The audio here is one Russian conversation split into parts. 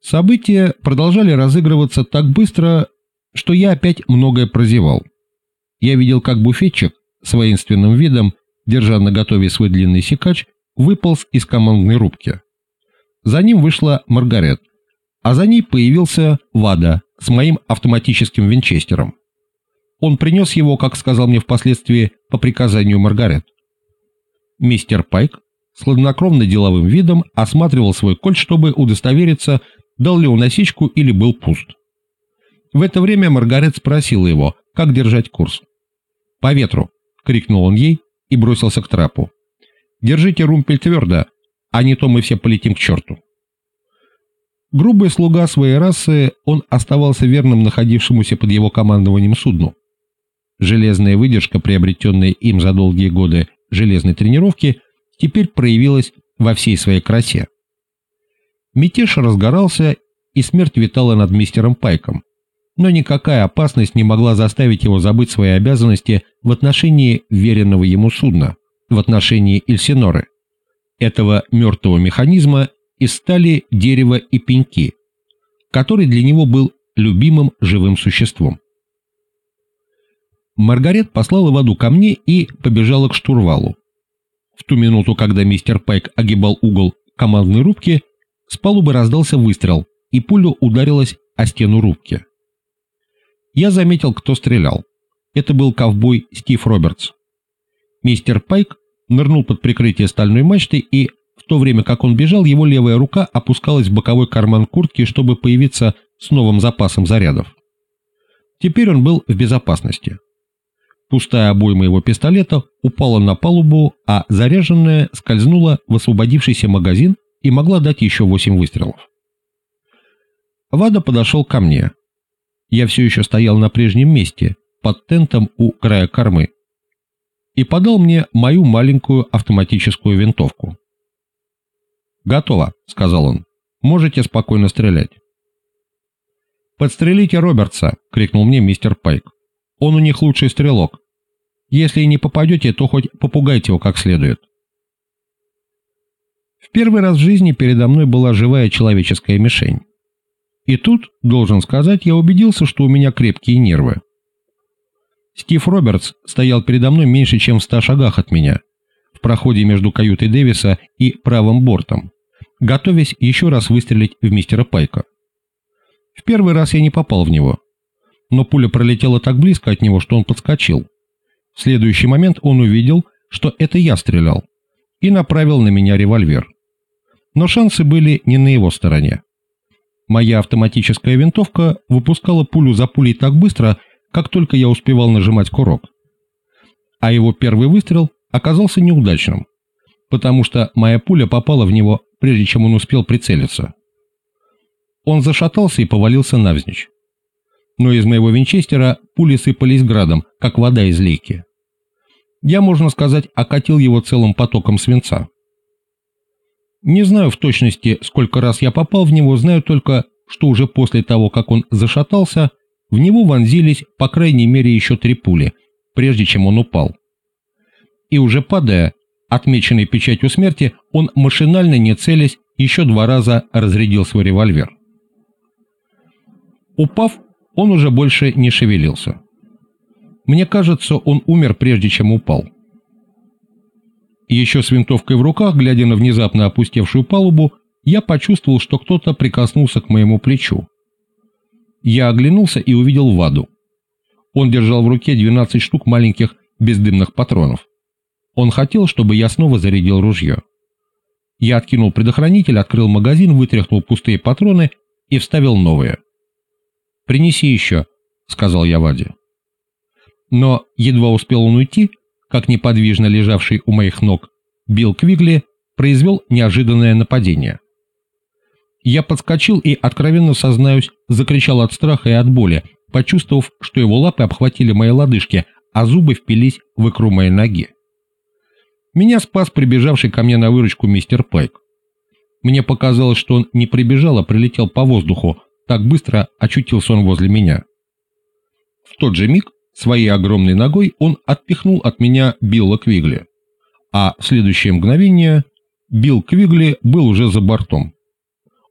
События продолжали разыгрываться так быстро, что я опять многое прозевал. Я видел, как буфетчик с воинственным видом, держа на готове свой длинный секач, выполз из командной рубки. За ним вышла Маргарет, а за ней появился Вада с моим автоматическим винчестером. Он принес его, как сказал мне впоследствии, по приказанию Маргарет. Мистер Пайк с хладнокровно деловым видом осматривал свой кольт, чтобы удостовериться, дал ли он осечку или был пуст. В это время Маргарет спросила его, как держать курс. «По ветру!» — крикнул он ей и бросился к трапу. «Держите румпель твердо, а не то мы все полетим к черту». Грубый слуга своей расы, он оставался верным находившемуся под его командованием судну. Железная выдержка, приобретенная им за долгие годы железной тренировки, теперь проявилась во всей своей красе. Мятеж разгорался, и смерть витала над мистером Пайком, но никакая опасность не могла заставить его забыть свои обязанности в отношении веренного ему судна, в отношении Эльсиноры, этого мертвого механизма из стали, дерева и пеньки, который для него был любимым живым существом. Маргарет послала воду ко мне и побежала к штурвалу. В ту минуту, когда мистер Пайк огибал угол командной рубки, с палубы раздался выстрел, и пуля ударилась о стену рубки. Я заметил, кто стрелял. Это был ковбой Стив Робертс. Мистер Пайк нырнул под прикрытие стальной мачты и в то время как он бежал, его левая рука опускалась в боковой карман куртки, чтобы появиться с новым запасом зарядов. Теперь он был в безопасности. Пустая обойма его пистолета упала на палубу, а заряженная скользнула в освободившийся магазин и могла дать еще восемь выстрелов. Вада подошел ко мне. Я все еще стоял на прежнем месте, под тентом у края кормы, и подал мне мою маленькую автоматическую винтовку. «Готово», — сказал он. «Можете спокойно стрелять». «Подстрелите Робертса!» — крикнул мне мистер Пайк. «Он у них лучший стрелок. Если и не попадете, то хоть попугайте его как следует». В первый раз в жизни передо мной была живая человеческая мишень. И тут, должен сказать, я убедился, что у меня крепкие нервы. Стив Робертс стоял передо мной меньше, чем в ста шагах от меня, в проходе между каютой Дэвиса и правым бортом готовясь еще раз выстрелить в мистера Пайка. В первый раз я не попал в него, но пуля пролетела так близко от него, что он подскочил. В следующий момент он увидел, что это я стрелял, и направил на меня револьвер. Но шансы были не на его стороне. Моя автоматическая винтовка выпускала пулю за пулей так быстро, как только я успевал нажимать курок. А его первый выстрел оказался неудачным, потому что моя пуля попала в него прежде чем он успел прицелиться. Он зашатался и повалился навзничь. Но из моего винчестера пули сыпались градом, как вода из лейки. Я, можно сказать, окатил его целым потоком свинца. Не знаю в точности, сколько раз я попал в него, знаю только, что уже после того, как он зашатался, в него вонзились по крайней мере еще три пули, прежде чем он упал. И уже падая, отмеченный печатью смерти, он машинально, не целясь, еще два раза разрядил свой револьвер. Упав, он уже больше не шевелился. Мне кажется, он умер, прежде чем упал. Еще с винтовкой в руках, глядя на внезапно опустевшую палубу, я почувствовал, что кто-то прикоснулся к моему плечу. Я оглянулся и увидел Ваду. Он держал в руке 12 штук маленьких бездымных патронов. Он хотел, чтобы я снова зарядил ружье. Я откинул предохранитель, открыл магазин, вытряхнул пустые патроны и вставил новые. «Принеси еще», — сказал я Ваде. Но едва успел он уйти, как неподвижно лежавший у моих ног Билл Квигли произвел неожиданное нападение. Я подскочил и, откровенно сознаюсь, закричал от страха и от боли, почувствовав, что его лапы обхватили мои лодыжки, а зубы впились в икру моей ноги. Меня спас прибежавший ко мне на выручку мистер Пайк. Мне показалось, что он не прибежал, а прилетел по воздуху, так быстро очутился он возле меня. В тот же миг своей огромной ногой он отпихнул от меня Билла Квигли, а в следующее мгновение Билл Квигли был уже за бортом.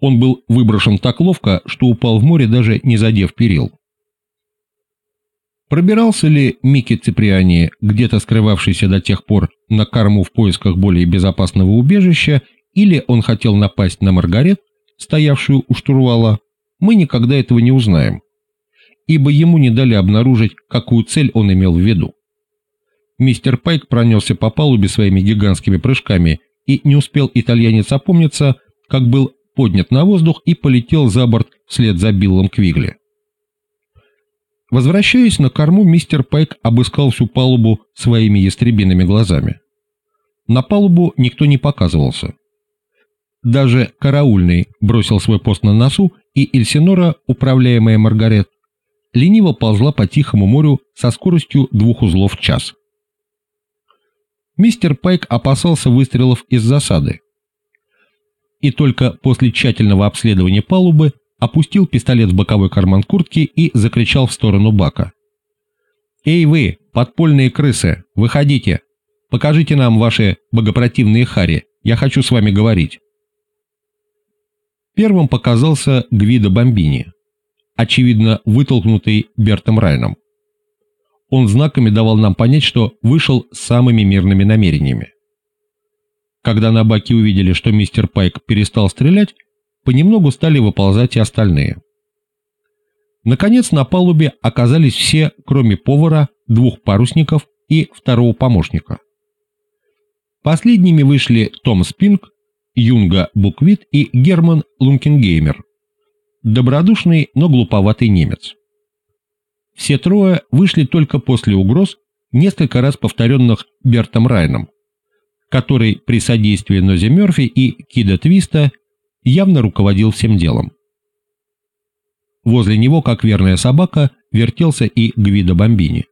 Он был выброшен так ловко, что упал в море, даже не задев перил. Пробирался ли Микки Циприани, где-то скрывавшийся до тех пор на корму в поисках более безопасного убежища, или он хотел напасть на Маргарет, стоявшую у штурвала, мы никогда этого не узнаем, ибо ему не дали обнаружить, какую цель он имел в виду. Мистер Пайк пронесся по палубе своими гигантскими прыжками, и не успел итальянец опомниться, как был поднят на воздух и полетел за борт вслед за Биллом Квигли. Возвращаясь на корму, мистер Пайк обыскал всю палубу своими ястребиными глазами. На палубу никто не показывался. Даже караульный бросил свой пост на носу, и Эльсинора, управляемая Маргарет, лениво ползла по Тихому морю со скоростью двух узлов в час. Мистер Пайк опасался выстрелов из засады. И только после тщательного обследования палубы опустил пистолет в боковой карман куртки и закричал в сторону бака. «Эй вы, подпольные крысы, выходите! Покажите нам ваши богопротивные хари, я хочу с вами говорить!» Первым показался Гвидо Бомбини, очевидно вытолкнутый Бертом Райном. Он знаками давал нам понять, что вышел с самыми мирными намерениями. Когда на баке увидели, что мистер Пайк перестал стрелять, понемногу стали выползать и остальные. Наконец на палубе оказались все, кроме повара, двух парусников и второго помощника. Последними вышли Том Спинг, Юнга Буквит и Герман Лункенгеймер. Добродушный, но глуповатый немец. Все трое вышли только после угроз, несколько раз повторенных Бертом Райном, который при содействии Нози Мерфи и Кида Твиста явно руководил всем делом. Возле него, как верная собака, вертелся и Гвидо Бомбини.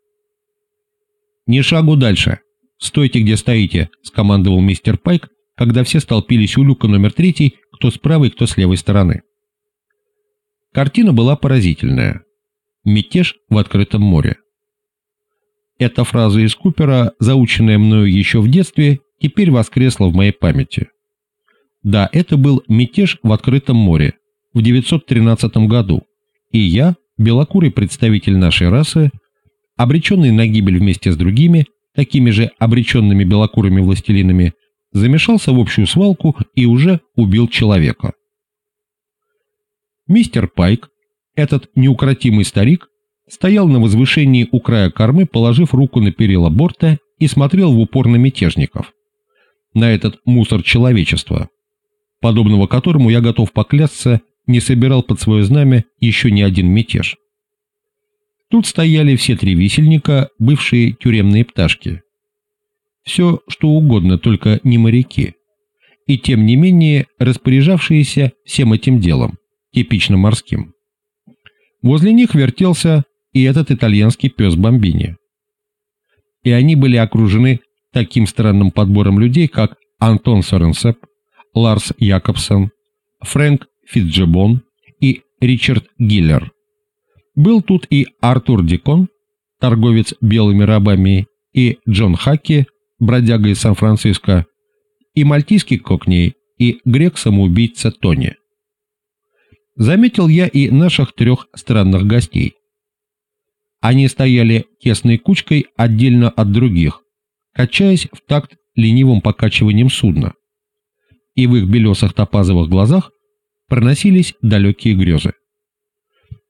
«Ни шагу дальше. Стойте, где стоите», — скомандовал мистер Пайк, когда все столпились у люка номер третий, кто с правой, кто с левой стороны. Картина была поразительная. Мятеж в открытом море. Эта фраза из Купера, заученная мною еще в детстве, теперь воскресла в моей памяти. Да, это был мятеж в открытом море в 913 году, и я, белокурый представитель нашей расы, обреченный на гибель вместе с другими, такими же обреченными белокурыми властелинами, замешался в общую свалку и уже убил человека. Мистер Пайк, этот неукротимый старик, стоял на возвышении у края кормы, положив руку на перила борта и смотрел в упор на мятежников. На этот мусор человечества, подобного которому я готов поклясться, не собирал под свое знамя еще ни один мятеж. Тут стояли все три висельника, бывшие тюремные пташки. Все, что угодно, только не моряки. И тем не менее распоряжавшиеся всем этим делом, типично морским. Возле них вертелся и этот итальянский пес Бомбини. И они были окружены таким странным подбором людей, как Антон Соренсеп, Ларс Якобсон, Фрэнк Фитджебон и Ричард Гиллер. Был тут и Артур Дикон, торговец белыми рабами, и Джон Хаки, бродяга из Сан-Франциско, и мальтийский кокней, и грек-самоубийца Тони. Заметил я и наших трех странных гостей. Они стояли тесной кучкой отдельно от других, качаясь в такт ленивым покачиванием судна и в их белесых топазовых глазах проносились далекие грезы.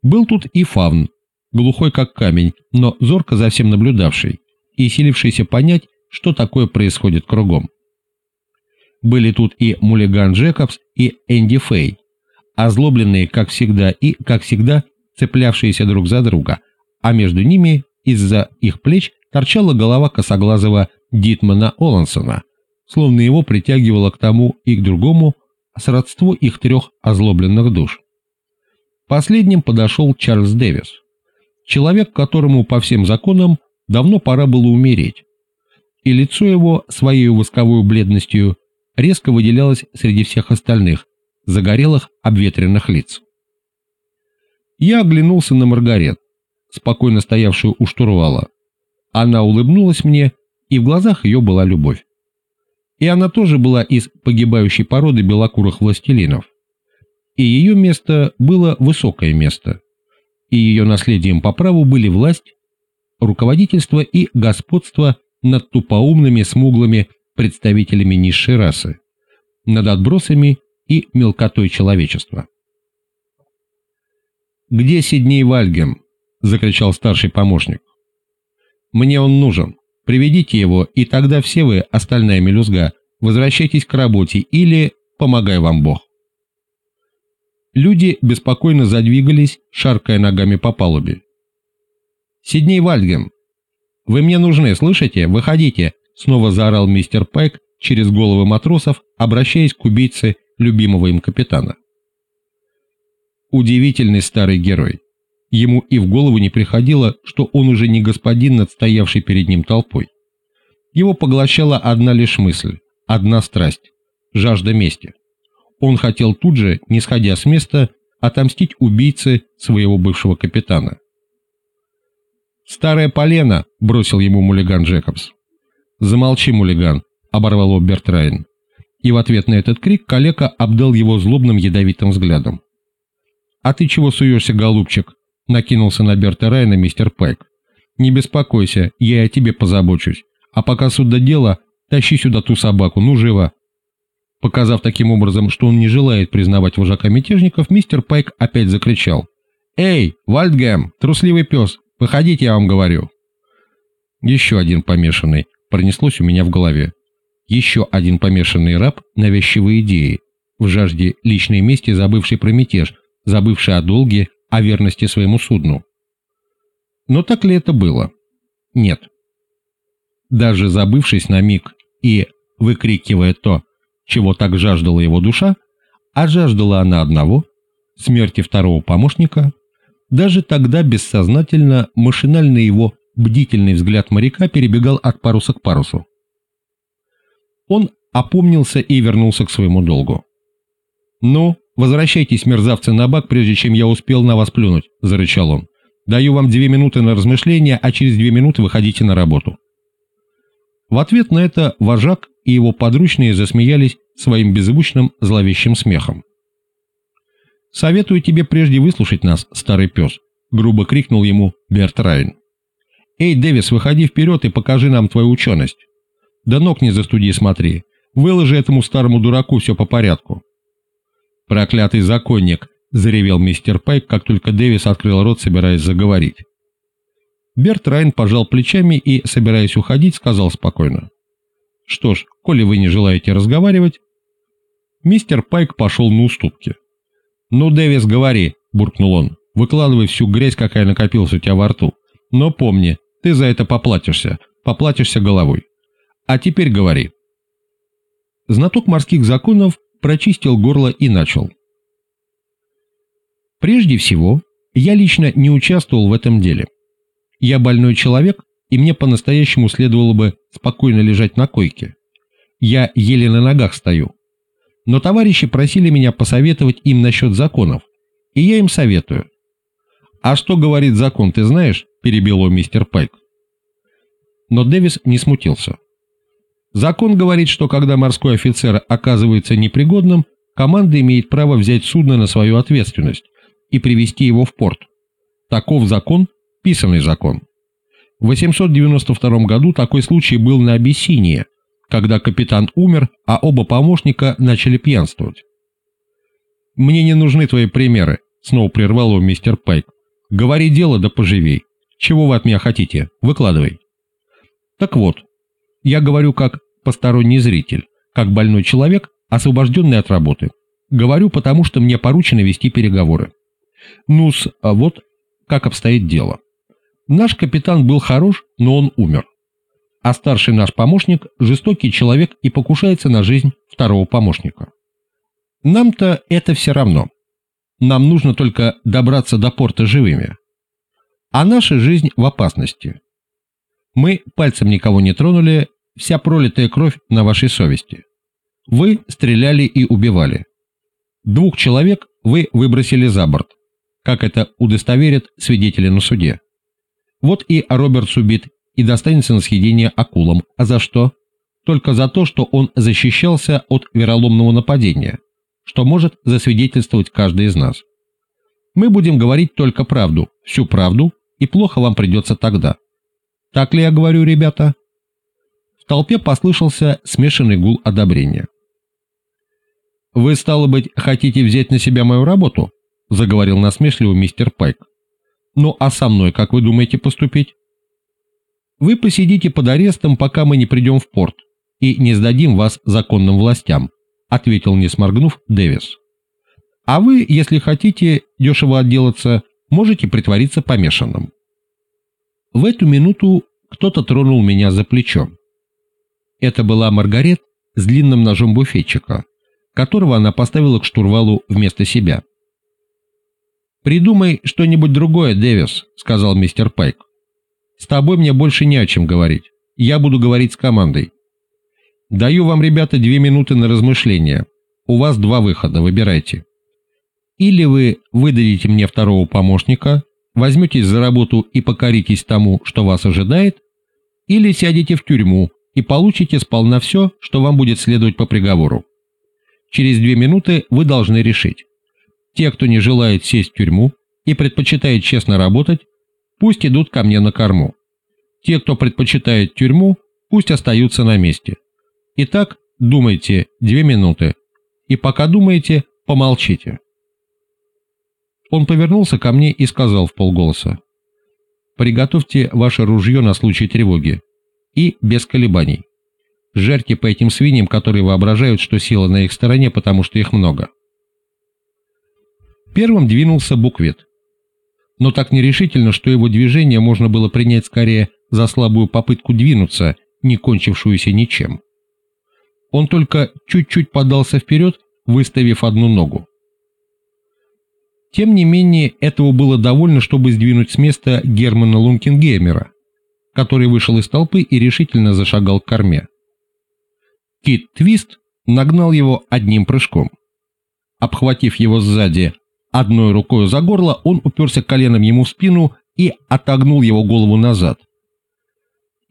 Был тут и фавн, глухой как камень, но зорко за всем наблюдавший и силившийся понять, что такое происходит кругом. Были тут и Мулиган Джекобс, и Энди Фей, озлобленные, как всегда, и, как всегда, цеплявшиеся друг за друга, а между ними из-за их плеч торчала голова косоглазого Дитмана Олансона, словно его притягивало к тому и к другому сродство их трех озлобленных душ. Последним подошел Чарльз Дэвис, человек, которому по всем законам давно пора было умереть, и лицо его своей восковой бледностью резко выделялось среди всех остальных, загорелых, обветренных лиц. Я оглянулся на Маргарет, спокойно стоявшую у штурвала. Она улыбнулась мне, и в глазах ее была любовь и она тоже была из погибающей породы белокурых властелинов. и ее место было высокое место, и ее наследием по праву были власть, руководительство и господство над тупоумными смуглыми представителями низшей расы, над отбросами и мелкотой человечества. «Где Сидней Вальгем?» — закричал старший помощник. «Мне он нужен. Приведите его, и тогда все вы, остальная мелюзга, возвращайтесь к работе или помогай вам Бог». Люди беспокойно задвигались, шаркая ногами по палубе. «Сидней Вальгем! Вы мне нужны, слышите? Выходите!» Снова заорал мистер Пайк через головы матросов, обращаясь к убийце любимого им капитана. Удивительный старый герой. Ему и в голову не приходило, что он уже не господин над перед ним толпой. Его поглощала одна лишь мысль, одна страсть – жажда мести. Он хотел тут же, не сходя с места, отомстить убийце своего бывшего капитана. «Старая полена!» – бросил ему Мулиган Джекобс. «Замолчи, Мулиган!» – оборвал его Бертрайн. И в ответ на этот крик калека обдал его злобным ядовитым взглядом. «А ты чего суешься, голубчик?» – накинулся на Берта Райна мистер Пайк. «Не беспокойся, я о тебе позабочусь. А пока суд до дела, тащи сюда ту собаку, ну живо!» Показав таким образом, что он не желает признавать вожака мятежников, мистер Пайк опять закричал. «Эй, Вальдгэм, трусливый пес, выходите, я вам говорю!» Еще один помешанный пронеслось у меня в голове. Еще один помешанный раб навязчивой идеи, в жажде личной мести забывший про мятеж, забывший о долге, о верности своему судну. Но так ли это было? Нет. Даже забывшись на миг и выкрикивая то, чего так жаждала его душа, а жаждала она одного – смерти второго помощника, даже тогда бессознательно, машинально его бдительный взгляд моряка перебегал от паруса к парусу. Он опомнился и вернулся к своему долгу. «Ну, возвращайтесь, мерзавцы, на бак, прежде чем я успел на вас плюнуть», – зарычал он. «Даю вам две минуты на размышления, а через две минуты выходите на работу». В ответ на это вожак и его подручные засмеялись своим беззвучным зловещим смехом. «Советую тебе прежде выслушать нас, старый пес», — грубо крикнул ему Берт Райн. «Эй, Дэвис, выходи вперед и покажи нам твою ученость. Да ног не застуди, смотри. Выложи этому старому дураку все по порядку». «Проклятый законник!» — заревел мистер Пайк, как только Дэвис открыл рот, собираясь заговорить. Берт Райн пожал плечами и, собираясь уходить, сказал спокойно. Что ж, коли вы не желаете разговаривать... Мистер Пайк пошел на уступки. «Ну, Дэвис, говори», — буркнул он. «Выкладывай всю грязь, какая накопилась у тебя во рту. Но помни, ты за это поплатишься, поплатишься головой. А теперь говори». Знаток морских законов прочистил горло и начал. Прежде всего, я лично не участвовал в этом деле. Я больной человек и мне по-настоящему следовало бы спокойно лежать на койке. Я еле на ногах стою. Но товарищи просили меня посоветовать им насчет законов, и я им советую. «А что говорит закон, ты знаешь?» – перебил его мистер Пайк. Но Дэвис не смутился. Закон говорит, что когда морской офицер оказывается непригодным, команда имеет право взять судно на свою ответственность и привести его в порт. Таков закон, писанный закон. В 892 году такой случай был на Абиссинии, когда капитан умер, а оба помощника начали пьянствовать. «Мне не нужны твои примеры», — снова прервал его мистер Пайк. «Говори дело да поживей. Чего вы от меня хотите? Выкладывай». Так вот, я говорю как посторонний зритель, как больной человек, освобожденный от работы. Говорю, потому что мне поручено вести переговоры. Ну-с, а вот как обстоит дело. Наш капитан был хорош, но он умер. А старший наш помощник – жестокий человек и покушается на жизнь второго помощника. Нам-то это все равно. Нам нужно только добраться до порта живыми. А наша жизнь в опасности. Мы пальцем никого не тронули, вся пролитая кровь на вашей совести. Вы стреляли и убивали. Двух человек вы выбросили за борт, как это удостоверят свидетели на суде. Вот и Робертс убит и достанется на съедение акулам. А за что? Только за то, что он защищался от вероломного нападения. что может засвидетельствовать каждый из нас. Мы будем говорить только правду, всю правду, и плохо вам придется тогда. Так ли я говорю, ребята?» Толпе послышался смешанный гул одобрения. «Вы, стало быть, хотите взять на себя мою работу?» — заговорил насмешливо мистер Пайк. «Ну а со мной как вы думаете поступить?» «Вы посидите под арестом, пока мы не придем в порт, и не сдадим вас законным властям», — ответил, не сморгнув, Дэвис. «А вы, если хотите дешево отделаться, можете притвориться помешанным». В эту минуту кто-то тронул меня за плечо. Это была Маргарет с длинным ножом буфетчика, которого она поставила к штурвалу вместо себя. «Придумай что-нибудь другое, Дэвис», — сказал мистер Пайк. «С тобой мне больше не о чем говорить. Я буду говорить с командой. Даю вам, ребята, две минуты на размышление. У вас два выхода, выбирайте. Или вы выдадите мне второго помощника, возьметесь за работу и покоритесь тому, что вас ожидает, или сядете в тюрьму и получите сполна все, что вам будет следовать по приговору. Через две минуты вы должны решить. Те, кто не желает сесть в тюрьму и предпочитает честно работать, пусть идут ко мне на корму. Те, кто предпочитает тюрьму, пусть остаются на месте. Итак, думайте две минуты. И пока думаете, помолчите. Он повернулся ко мне и сказал в полголоса. «Приготовьте ваше ружье на случай тревоги. И без колебаний. Жарьте по этим свиньям, которые воображают, что сила на их стороне, потому что их много». Первым двинулся буквет. Но так нерешительно, что его движение можно было принять скорее за слабую попытку двинуться, не кончившуюся ничем. Он только чуть-чуть подался вперед, выставив одну ногу. Тем не менее, этого было довольно, чтобы сдвинуть с места Германа Лункингеймера, который вышел из толпы и решительно зашагал к корме. Кит Твист нагнал его одним прыжком. Обхватив его сзади одной рукой за горло, он уперся коленом ему в спину и отогнул его голову назад.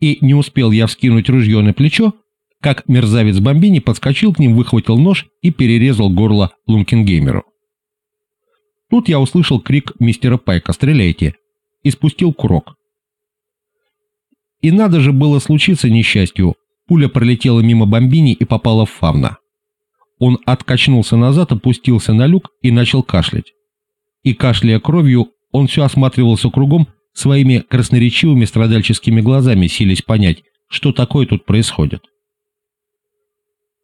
И не успел я вскинуть ружье на плечо, как мерзавец Бомбини подскочил к ним, выхватил нож и перерезал горло Лункингеймеру. Тут я услышал крик мистера Пайка «Стреляйте!» и спустил курок. И надо же было случиться несчастью. Пуля пролетела мимо бомбини и попала в фавна. Он откачнулся назад, опустился на люк и начал кашлять. И кашляя кровью, он все осматривался кругом своими красноречивыми страдальческими глазами, силясь понять, что такое тут происходит.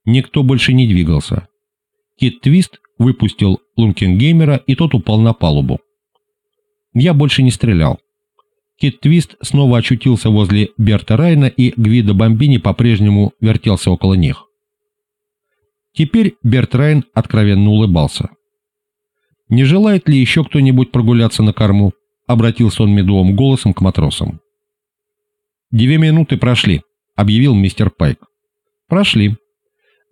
Никто больше не двигался. Кит Твист выпустил Лункингеймера, и тот упал на палубу. Я больше не стрелял. Кит Твист снова очутился возле Берта Райна, и Гвида Бомбини по-прежнему вертелся около них. Теперь Берт Райн откровенно улыбался. «Не желает ли еще кто-нибудь прогуляться на корму?» — обратился он медовым голосом к матросам. «Две минуты прошли», — объявил мистер Пайк. «Прошли.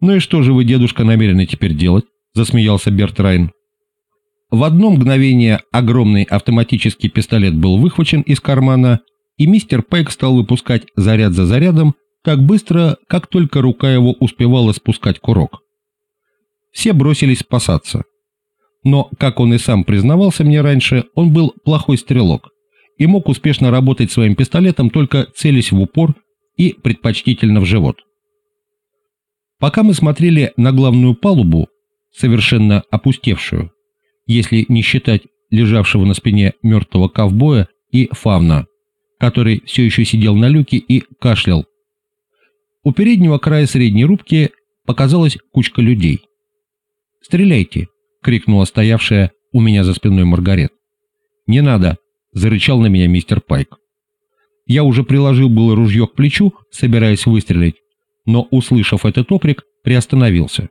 Ну и что же вы, дедушка, намерены теперь делать?» — засмеялся Берт Райн. В одно мгновение огромный автоматический пистолет был выхвачен из кармана, и мистер Пайк стал выпускать заряд за зарядом так быстро, как только рука его успевала спускать курок. Все бросились спасаться. Но, как он и сам признавался мне раньше, он был плохой стрелок и мог успешно работать своим пистолетом, только целясь в упор и предпочтительно в живот. Пока мы смотрели на главную палубу, совершенно опустевшую, если не считать лежавшего на спине мертвого ковбоя и фавна, который все еще сидел на люке и кашлял. У переднего края средней рубки показалась кучка людей. «Стреляйте!» — крикнула стоявшая у меня за спиной Маргарет. «Не надо!» — зарычал на меня мистер Пайк. Я уже приложил было ружье к плечу, собираясь выстрелить, но, услышав этот окрик, приостановился.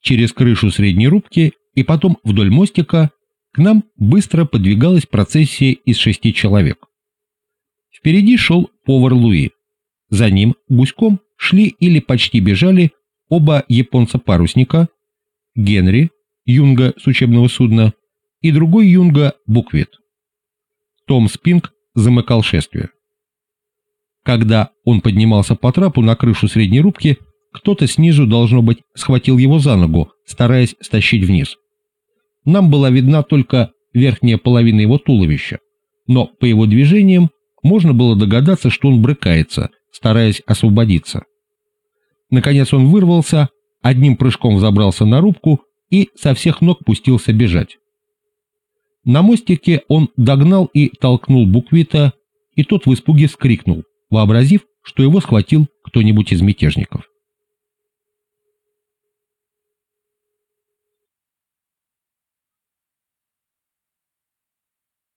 Через крышу средней рубки и потом вдоль мостика к нам быстро подвигалась процессия из шести человек. Впереди шел повар Луи. За ним гуськом шли или почти бежали оба японца-парусника, Генри, юнга с учебного судна, и другой юнга Буквит. Том Спинг замыкал шествие. Когда он поднимался по трапу на крышу средней рубки, Кто-то снизу, должно быть, схватил его за ногу, стараясь стащить вниз. Нам была видна только верхняя половина его туловища, но по его движениям можно было догадаться, что он брыкается, стараясь освободиться. Наконец он вырвался, одним прыжком забрался на рубку и со всех ног пустился бежать. На мостике он догнал и толкнул буквита, и тот в испуге вскрикнул, вообразив, что его схватил кто-нибудь из мятежников.